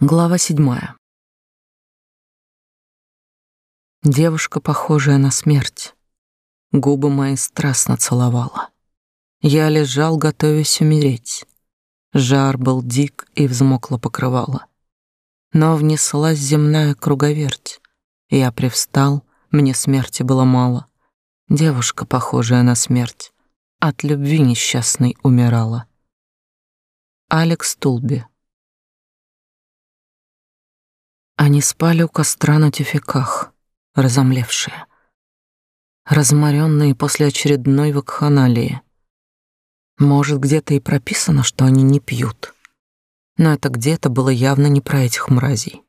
Глава седьмая. Девушка, похожая на смерть, губы мои страстно целовала. Я лежал, готовясь умереть. Жар был дик и взмокло покрывало. Но внеслась земная круговерть. Я привстал, мне смерти было мало. Девушка, похожая на смерть, от любви несчастной умирала. Алекс Тулби Они спали у костра на тюфяках, разомлевшие, разморенные после очередной вакханалии. Может, где-то и прописано, что они не пьют, но это где-то было явно не про этих мразей.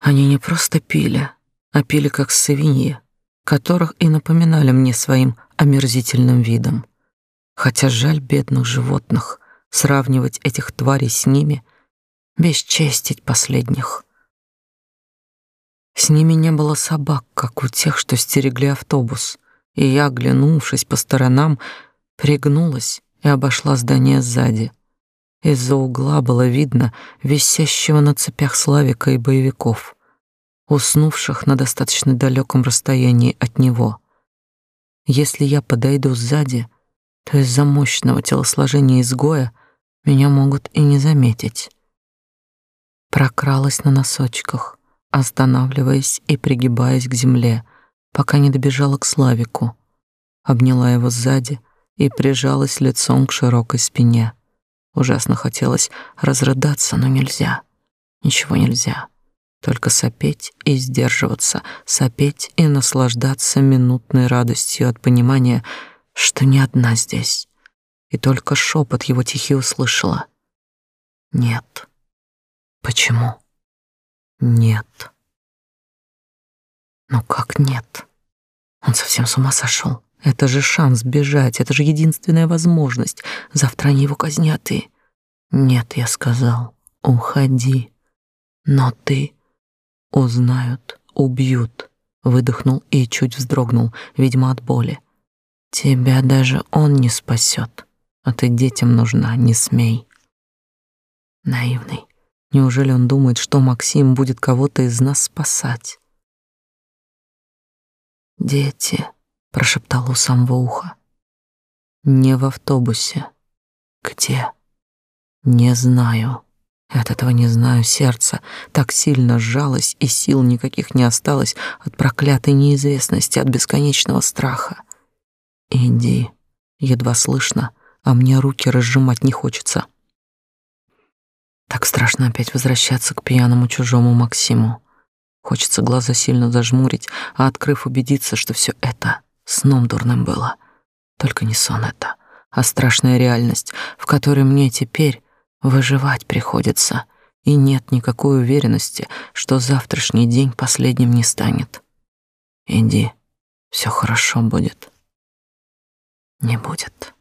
Они не просто пили, а пили как свиньи, которых и напоминали мне своим омерзительным видом. Хотя жаль бедных животных, сравнивать этих тварей с ними — бесчестить последних. С ними не было собак, как у тех, что стерегли автобус, и я, оглянувшись по сторонам, пригнулась и обошла здание сзади. Из-за угла было видно висящего на цепях Славика и боевиков, уснувших на достаточно далеком расстоянии от него. Если я подойду сзади, то из-за мощного телосложения изгоя меня могут и не заметить прокралась на носочках, останавливаясь и пригибаясь к земле, пока не добежала к Славику. Обняла его сзади и прижалась лицом к широкой спине. Ужасно хотелось разрыдаться, но нельзя. Ничего нельзя. Только сопеть и сдерживаться, сопеть и наслаждаться минутной радостью от понимания, что не одна здесь. И только шепот его тихий услышала. Нет. Почему? Нет. Ну как нет? Он совсем с ума сошел. Это же шанс бежать, это же единственная возможность. Завтра они его казнят и... Нет, я сказал, уходи. Но ты... Узнают, убьют. Выдохнул и чуть вздрогнул, видимо, от боли. Тебя даже он не спасет, а ты детям нужна, не смей. Наивный. Неужели он думает, что Максим будет кого-то из нас спасать? «Дети», — прошептал у самого уха. «Не в автобусе. Где?» «Не знаю». От этого не знаю, сердце так сильно сжалось, и сил никаких не осталось от проклятой неизвестности, от бесконечного страха. «Иди», — едва слышно, а мне руки разжимать не хочется. Так страшно опять возвращаться к пьяному чужому Максиму. Хочется глаза сильно зажмурить, а открыв убедиться, что все это сном дурным было. Только не сон это, а страшная реальность, в которой мне теперь выживать приходится, и нет никакой уверенности, что завтрашний день последним не станет. Иди, все хорошо будет. Не будет.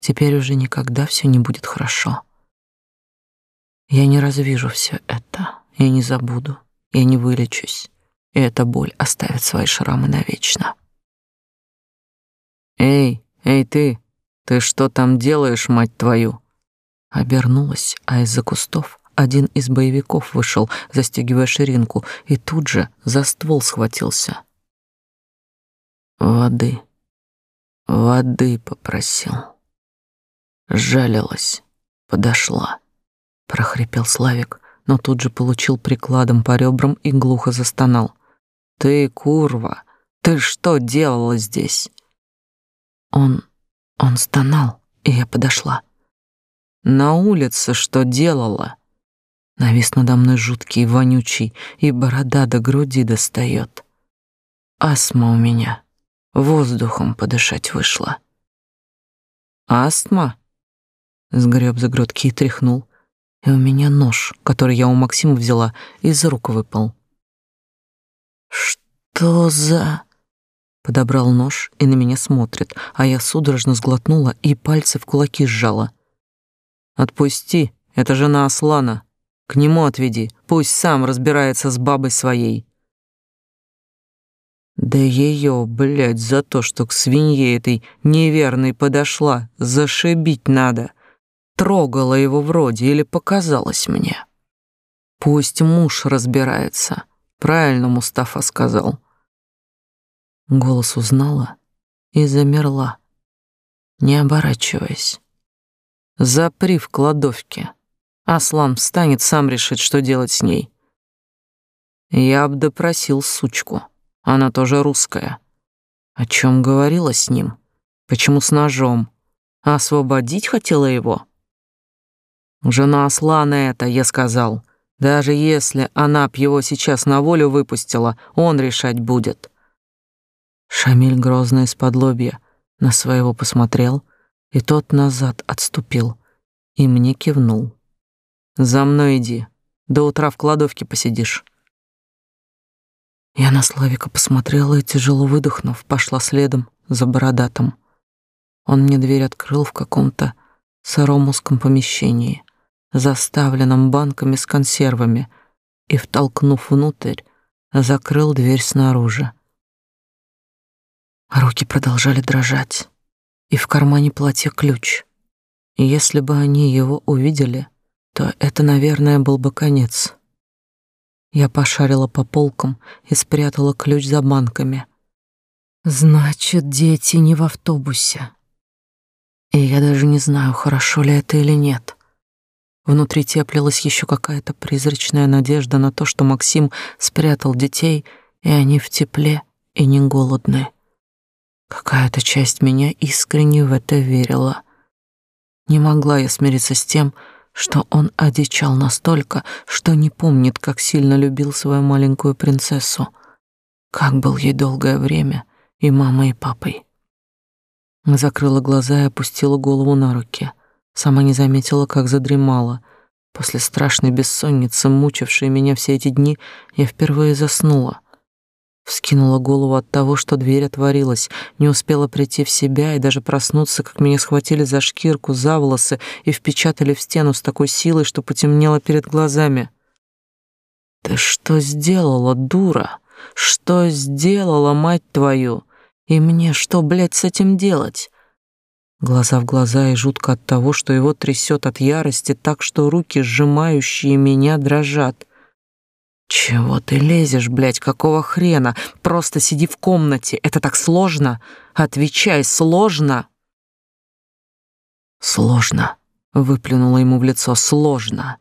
Теперь уже никогда все не будет хорошо. Я не развижу все это, я не забуду, я не вылечусь, и эта боль оставит свои шрамы навечно. «Эй, эй ты, ты что там делаешь, мать твою?» Обернулась, а из-за кустов один из боевиков вышел, застегивая ширинку, и тут же за ствол схватился. Воды, воды попросил. Жалилась, подошла прохрипел Славик, но тут же получил прикладом по ребрам и глухо застонал. Ты, курва, ты что делала здесь? Он он стонал, и я подошла. На улице что делала? Навис надо мной жуткий, вонючий, и борода до груди достает. Астма у меня. Воздухом подышать вышла. Астма? Сгреб за грудки и тряхнул и у меня нож, который я у Максима взяла, из рук выпал. «Что за...» Подобрал нож и на меня смотрит, а я судорожно сглотнула и пальцы в кулаки сжала. «Отпусти, это жена Аслана. К нему отведи, пусть сам разбирается с бабой своей». Да ее, блядь, за то, что к свинье этой неверной подошла, зашибить надо трогала его вроде или показалось мне. Пусть муж разбирается. Правильно Мустафа сказал. Голос узнала и замерла, не оборачиваясь. Запри в кладовке. Аслан встанет, сам решит, что делать с ней. Я допросил сучку. Она тоже русская. О чем говорила с ним? Почему с ножом? Освободить хотела его? Жена Аслана это, я сказал. Даже если она б его сейчас на волю выпустила, он решать будет. Шамиль грозно из-под лобья на своего посмотрел, и тот назад отступил и мне кивнул. «За мной иди, до утра в кладовке посидишь». Я на Славика посмотрела и, тяжело выдохнув, пошла следом за бородатым. Он мне дверь открыл в каком-то сыром узком помещении, заставленном банками с консервами, и, втолкнув внутрь, закрыл дверь снаружи. Руки продолжали дрожать, и в кармане платья ключ. Если бы они его увидели, то это, наверное, был бы конец. Я пошарила по полкам и спрятала ключ за банками. Значит, дети не в автобусе. И я даже не знаю, хорошо ли это или нет. Внутри теплилась еще какая-то призрачная надежда на то, что Максим спрятал детей, и они в тепле и не голодны. Какая-то часть меня искренне в это верила. Не могла я смириться с тем, что он одичал настолько, что не помнит, как сильно любил свою маленькую принцессу, как был ей долгое время и мамой, и папой. Закрыла глаза и опустила голову на руки. Сама не заметила, как задремала. После страшной бессонницы, мучившей меня все эти дни, я впервые заснула — Вскинула голову от того, что дверь отворилась, не успела прийти в себя и даже проснуться, как меня схватили за шкирку, за волосы и впечатали в стену с такой силой, что потемнело перед глазами. «Ты что сделала, дура? Что сделала, мать твою? И мне что, блядь, с этим делать?» Глаза в глаза и жутко от того, что его трясет от ярости так, что руки, сжимающие меня, дрожат. «Чего ты лезешь, блядь, какого хрена? Просто сиди в комнате, это так сложно? Отвечай, сложно!» «Сложно», — выплюнула ему в лицо, — «сложно.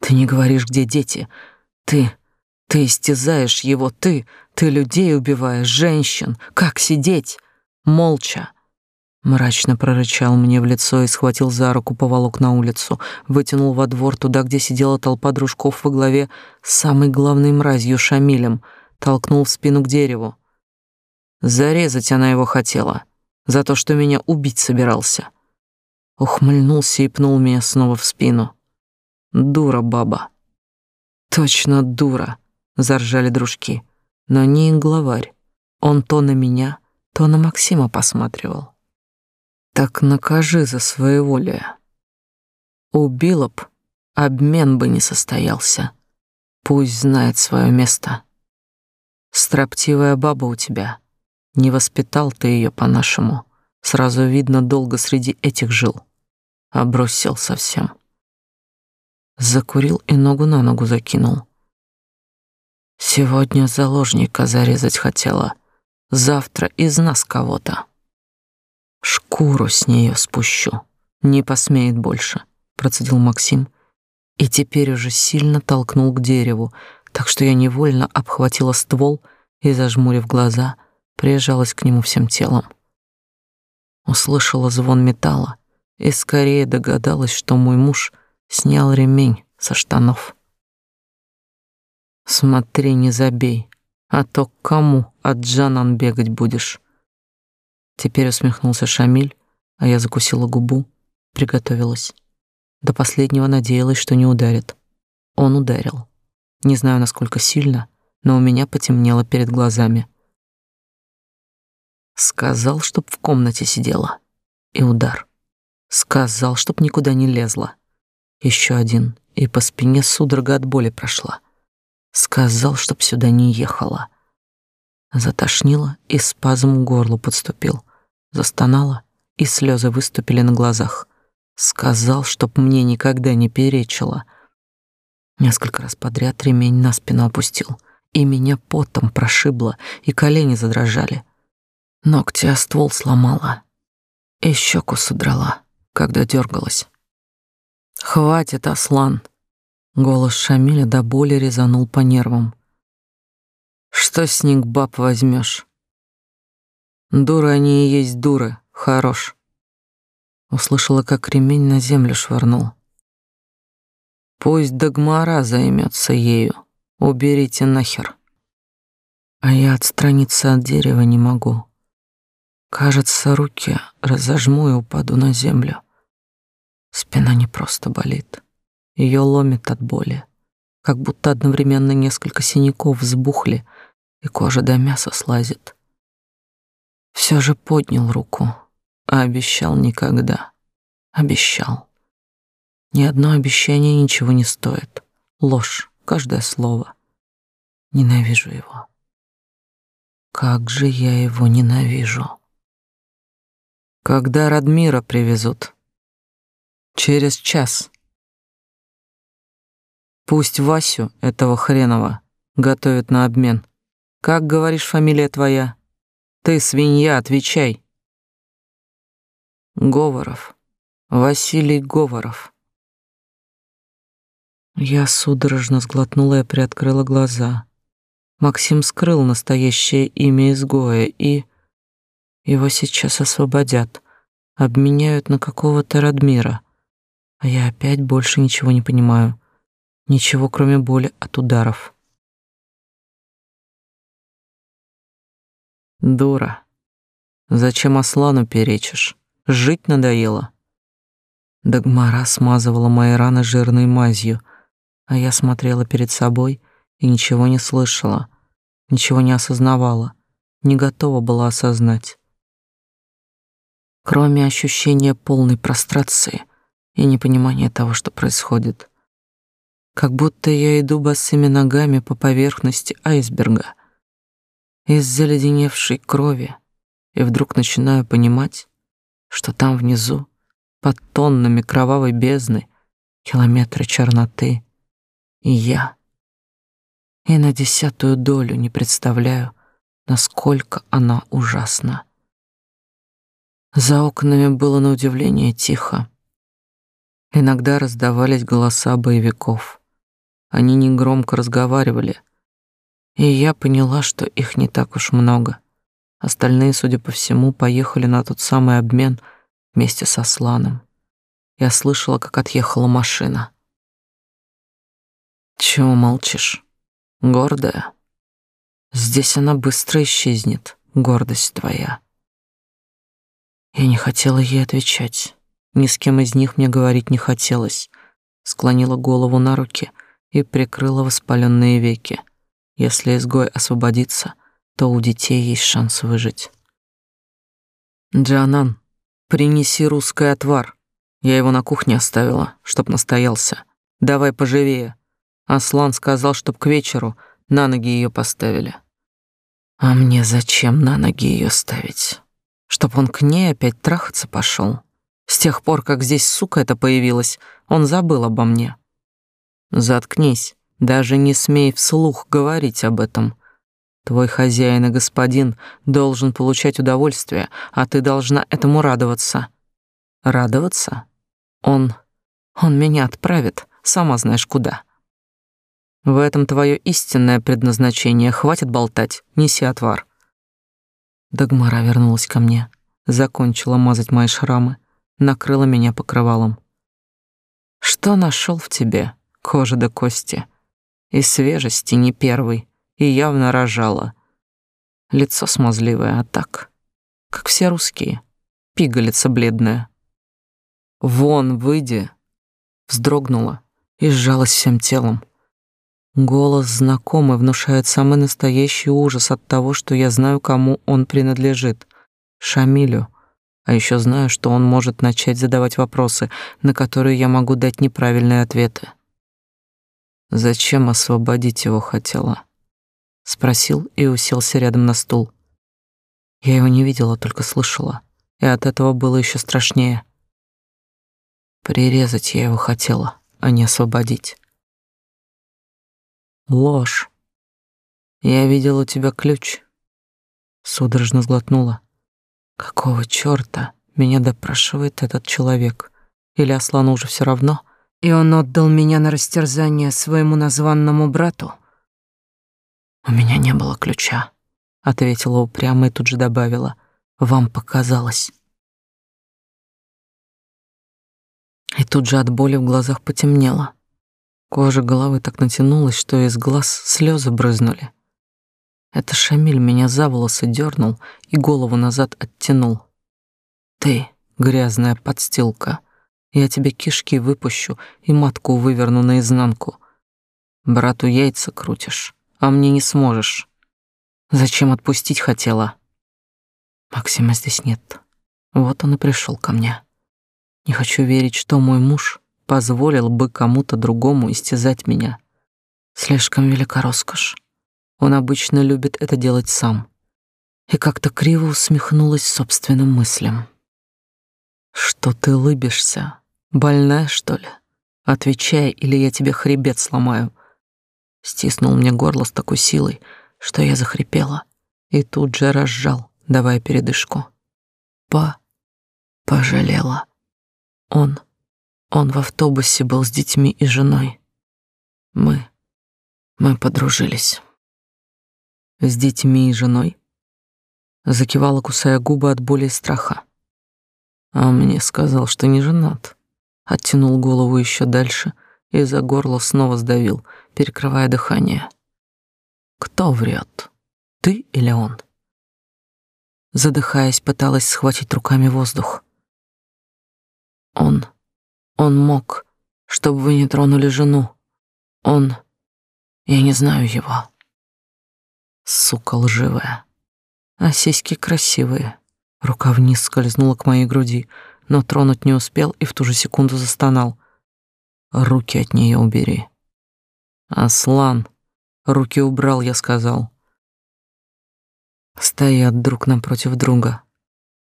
Ты не говоришь, где дети. Ты, ты истязаешь его, ты, ты людей убиваешь, женщин. Как сидеть? Молча, Мрачно прорычал мне в лицо и схватил за руку, поволок на улицу, вытянул во двор туда, где сидела толпа дружков во главе с самой главной мразью Шамилем, толкнул в спину к дереву. Зарезать она его хотела, за то, что меня убить собирался. Ухмыльнулся и пнул меня снова в спину. Дура баба. Точно дура, заржали дружки. Но не главарь. Он то на меня, то на Максима посматривал. Так накажи за своеволие. Убила б, обмен бы не состоялся. Пусть знает свое место. Строптивая баба у тебя. Не воспитал ты ее по-нашему. Сразу видно, долго среди этих жил. Обрусил совсем. Закурил и ногу на ногу закинул. Сегодня заложника зарезать хотела, завтра из нас кого-то. Шкуру с нее спущу. Не посмеет больше, процедил Максим и теперь уже сильно толкнул к дереву, так что я невольно обхватила ствол и, зажмурив глаза, прижалась к нему всем телом. Услышала звон металла и скорее догадалась, что мой муж снял ремень со штанов. Смотри, не забей, а то к кому от Джанан бегать будешь? Теперь усмехнулся Шамиль, а я закусила губу, приготовилась. До последнего надеялась, что не ударит. Он ударил. Не знаю, насколько сильно, но у меня потемнело перед глазами. Сказал, чтоб в комнате сидела. И удар. Сказал, чтоб никуда не лезла. Еще один, и по спине судорога от боли прошла. Сказал, чтоб сюда не ехала. Затошнило, и спазм горлу подступил. Застонала, и слезы выступили на глазах. Сказал, чтоб мне никогда не перечила. Несколько раз подряд ремень на спину опустил, и меня потом прошибло, и колени задрожали. Ногти о ствол сломала, и щеку содрала, когда дергалась. «Хватит, Аслан!» Голос Шамиля до боли резанул по нервам. «Что с них баб возьмешь? Дуры они и есть дуры, хорош!» Услышала, как ремень на землю швырнул. «Пусть Дагмара займется ею, уберите нахер!» А я отстраниться от дерева не могу. Кажется, руки разожму и упаду на землю. Спина не просто болит. Ее ломит от боли, как будто одновременно несколько синяков взбухли, и кожа до мяса слазит. Все же поднял руку, а обещал никогда. Обещал. Ни одно обещание ничего не стоит. Ложь, каждое слово. Ненавижу его. Как же я его ненавижу. Когда Радмира привезут? Через час. Пусть Васю, этого хренова, готовят на обмен. Как, говоришь, фамилия твоя? Ты, свинья, отвечай. Говоров. Василий Говоров. Я судорожно сглотнула и приоткрыла глаза. Максим скрыл настоящее имя изгоя, и... Его сейчас освободят, обменяют на какого-то Радмира. А я опять больше ничего не понимаю. Ничего, кроме боли от ударов. Дура. Зачем Аслану перечишь? Жить надоело. Дагмара смазывала мои раны жирной мазью, а я смотрела перед собой и ничего не слышала, ничего не осознавала, не готова была осознать кроме ощущения полной прострации и непонимания того, что происходит. Как будто я иду босыми ногами по поверхности айсберга из заледеневшей крови, и вдруг начинаю понимать, что там внизу, под тоннами кровавой бездны, километры черноты, и я, и на десятую долю не представляю, насколько она ужасна. За окнами было на удивление тихо. Иногда раздавались голоса боевиков. Они негромко разговаривали, и я поняла, что их не так уж много. Остальные, судя по всему, поехали на тот самый обмен вместе со Сланом. Я слышала, как отъехала машина. Чего молчишь? Гордая? Здесь она быстро исчезнет, гордость твоя. Я не хотела ей отвечать. Ни с кем из них мне говорить не хотелось. Склонила голову на руки и прикрыла воспаленные веки. Если изгой освободится, то у детей есть шанс выжить. Джанан, принеси русский отвар. Я его на кухне оставила, чтоб настоялся. Давай поживее. Аслан сказал, чтоб к вечеру на ноги ее поставили. А мне зачем на ноги ее ставить? чтоб он к ней опять трахаться пошел. С тех пор, как здесь сука эта появилась, он забыл обо мне. Заткнись, даже не смей вслух говорить об этом. Твой хозяин и господин должен получать удовольствие, а ты должна этому радоваться. Радоваться? Он... он меня отправит, сама знаешь куда. В этом твое истинное предназначение. Хватит болтать, неси отвар. Дагмара вернулась ко мне, закончила мазать мои шрамы, накрыла меня покрывалом. Что нашел в тебе, кожа до кости? И свежести не первый, и явно рожала. Лицо смазливое, а так, как все русские, пигалица бледная. Вон, выйди, вздрогнула и сжалась всем телом. Голос знакомый внушает самый настоящий ужас от того, что я знаю, кому он принадлежит. Шамилю. А еще знаю, что он может начать задавать вопросы, на которые я могу дать неправильные ответы. Зачем освободить его хотела? Спросил и уселся рядом на стул. Я его не видела, только слышала, и от этого было еще страшнее. Прирезать я его хотела, а не освободить. Ложь. Я видел у тебя ключ. Судорожно сглотнула. Какого чёрта меня допрашивает этот человек? Или Аслану уже все равно? И он отдал меня на растерзание своему названному брату? У меня не было ключа, ответила упрямо и тут же добавила. Вам показалось. И тут же от боли в глазах потемнело. Кожа головы так натянулась, что из глаз слезы брызнули. Это Шамиль меня за волосы дернул и голову назад оттянул. Ты, грязная подстилка, я тебе кишки выпущу и матку выверну наизнанку. Брату яйца крутишь, а мне не сможешь. Зачем отпустить хотела? Максима здесь нет. Вот он и пришел ко мне. Не хочу верить, что мой муж позволил бы кому-то другому истязать меня. Слишком велика роскошь. Он обычно любит это делать сам. И как-то криво усмехнулась собственным мыслям. Что ты лыбишься? Больная, что ли? Отвечай, или я тебе хребет сломаю. Стиснул мне горло с такой силой, что я захрипела и тут же разжал, давая передышку. Па пожалела. Он он в автобусе был с детьми и женой. Мы мы подружились. С детьми и женой? Закивала, кусая губы от боли и страха. А мне сказал, что не женат. Оттянул голову еще дальше и за горло снова сдавил, перекрывая дыхание. Кто врет? Ты или он? Задыхаясь, пыталась схватить руками воздух. Он он мог, чтобы вы не тронули жену. Он... Я не знаю его. Сука лживая. А сиськи красивые. Рука вниз скользнула к моей груди, но тронуть не успел и в ту же секунду застонал. Руки от нее убери. Аслан, руки убрал, я сказал. Стоят друг напротив друга.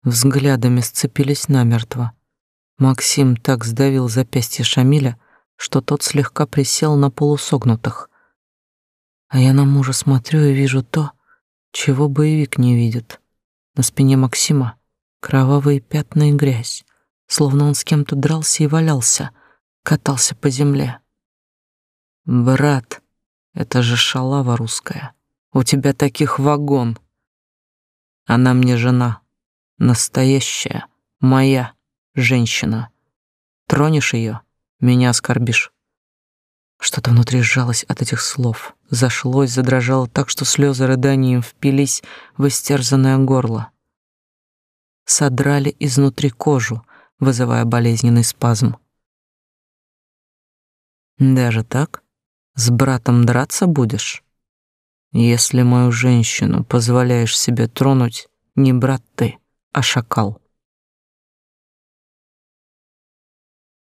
Взглядами сцепились намертво. Максим так сдавил запястье Шамиля, что тот слегка присел на полусогнутых. А я на мужа смотрю и вижу то, чего боевик не видит. На спине Максима кровавые пятна и грязь, словно он с кем-то дрался и валялся, катался по земле. Брат, это же шалава русская. У тебя таких вагон. Она мне жена, настоящая, моя женщина. Тронешь ее, меня оскорбишь. Что-то внутри сжалось от этих слов, зашлось, задрожало так, что слезы рыданием впились в истерзанное горло. Содрали изнутри кожу, вызывая болезненный спазм. Даже так? С братом драться будешь? Если мою женщину позволяешь себе тронуть, не брат ты, а шакал.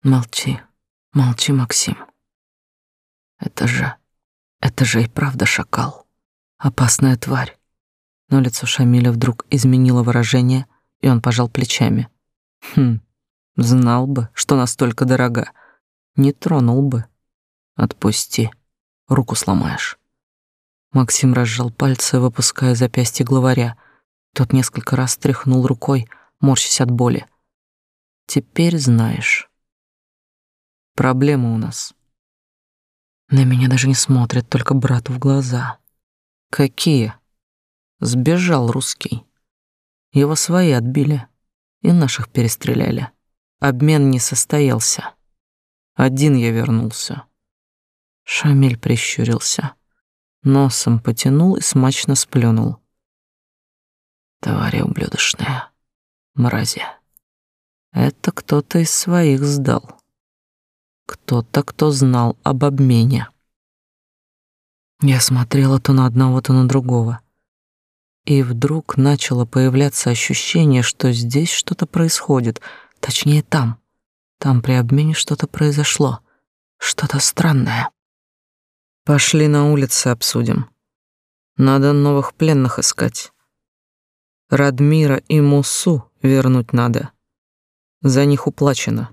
Молчи, молчи, Максим. Это же, это же и правда шакал. Опасная тварь. Но лицо Шамиля вдруг изменило выражение, и он пожал плечами. Хм, знал бы, что настолько дорога. Не тронул бы. Отпусти, руку сломаешь. Максим разжал пальцы, выпуская запястье главаря. Тот несколько раз тряхнул рукой, морщась от боли. Теперь знаешь. Проблема у нас. На меня даже не смотрят, только брату в глаза. Какие? Сбежал русский. Его свои отбили и наших перестреляли. Обмен не состоялся. Один я вернулся. Шамиль прищурился, носом потянул и смачно сплюнул. Твари ублюдочные, мрази. Это кто-то из своих сдал. Кто-то, кто знал об обмене. Я смотрела то на одного, то на другого. И вдруг начало появляться ощущение, что здесь что-то происходит, точнее там. Там при обмене что-то произошло, что-то странное. Пошли на улицы обсудим. Надо новых пленных искать. Радмира и Мусу вернуть надо. За них уплачено.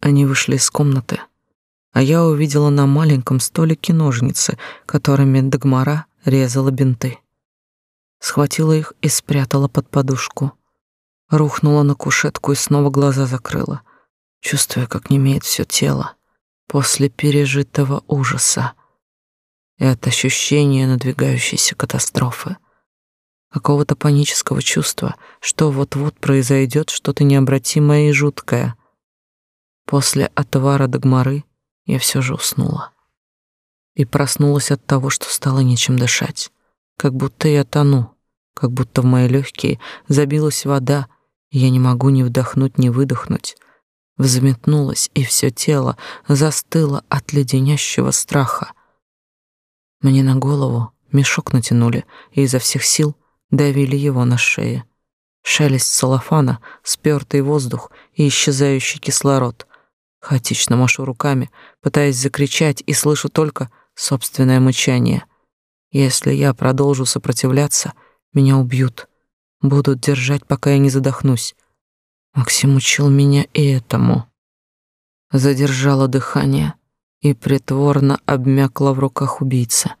Они вышли из комнаты, а я увидела на маленьком столике ножницы, которыми Дагмара резала бинты. Схватила их и спрятала под подушку. Рухнула на кушетку и снова глаза закрыла, чувствуя, как немеет все тело после пережитого ужаса и от ощущения надвигающейся катастрофы какого-то панического чувства, что вот-вот произойдет что-то необратимое и жуткое. После отвара Дагмары я все же уснула. И проснулась от того, что стало нечем дышать. Как будто я тону, как будто в мои легкие забилась вода, я не могу ни вдохнуть, ни выдохнуть. Взметнулась, и все тело застыло от леденящего страха. Мне на голову мешок натянули, и изо всех сил давили его на шее. Шелест целлофана, спёртый воздух и исчезающий кислород. Хаотично машу руками, пытаясь закричать, и слышу только собственное мычание. Если я продолжу сопротивляться, меня убьют. Будут держать, пока я не задохнусь. Максим учил меня и этому. Задержала дыхание и притворно обмякла в руках убийцы.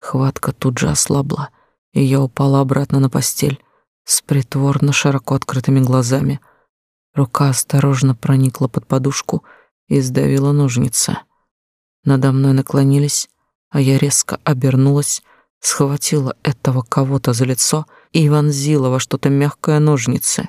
Хватка тут же ослабла и я упала обратно на постель с притворно широко открытыми глазами. Рука осторожно проникла под подушку и сдавила ножницы. Надо мной наклонились, а я резко обернулась, схватила этого кого-то за лицо и вонзила во что-то мягкое ножницы.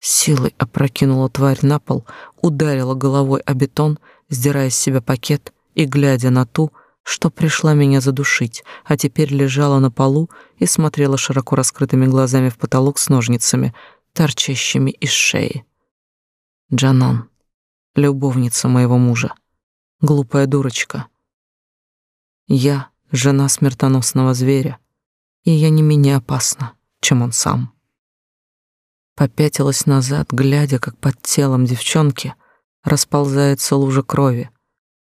Силой опрокинула тварь на пол, ударила головой о бетон, сдирая с себя пакет и глядя на ту, что пришла меня задушить, а теперь лежала на полу и смотрела широко раскрытыми глазами в потолок с ножницами, торчащими из шеи. Джанан, любовница моего мужа, глупая дурочка. Я жена смертоносного зверя, и я не менее опасна, чем он сам. Попятилась назад, глядя, как под телом девчонки расползается лужа крови,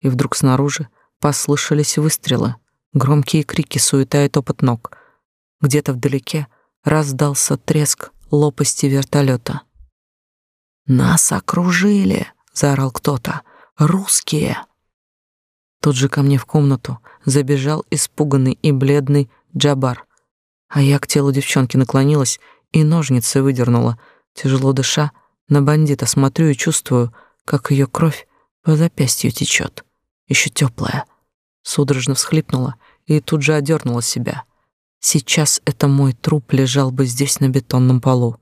и вдруг снаружи Послышались выстрелы, громкие крики, суета и топот ног. Где-то вдалеке раздался треск лопасти вертолета. «Нас окружили!» — заорал кто-то. «Русские!» Тут же ко мне в комнату забежал испуганный и бледный Джабар, а я к телу девчонки наклонилась и ножницы выдернула. Тяжело дыша, на бандита смотрю и чувствую, как ее кровь по запястью течет, еще теплая, судорожно всхлипнула и тут же одернула себя. Сейчас это мой труп лежал бы здесь на бетонном полу.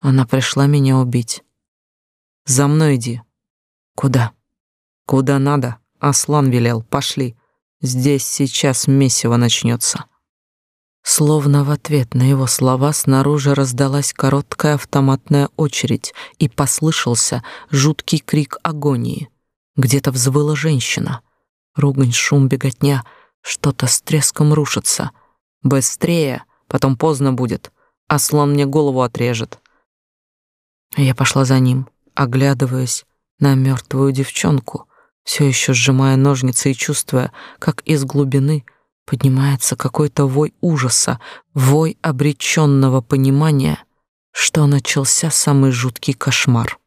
Она пришла меня убить. За мной иди. Куда? Куда надо? Аслан велел. Пошли. Здесь сейчас месиво начнется. Словно в ответ на его слова снаружи раздалась короткая автоматная очередь и послышался жуткий крик агонии. Где-то взвыла женщина — Ругань, шум, беготня, что-то с треском рушится. Быстрее, потом поздно будет. Аслан мне голову отрежет. Я пошла за ним, оглядываясь на мертвую девчонку, все еще сжимая ножницы и чувствуя, как из глубины поднимается какой-то вой ужаса, вой обреченного понимания, что начался самый жуткий кошмар.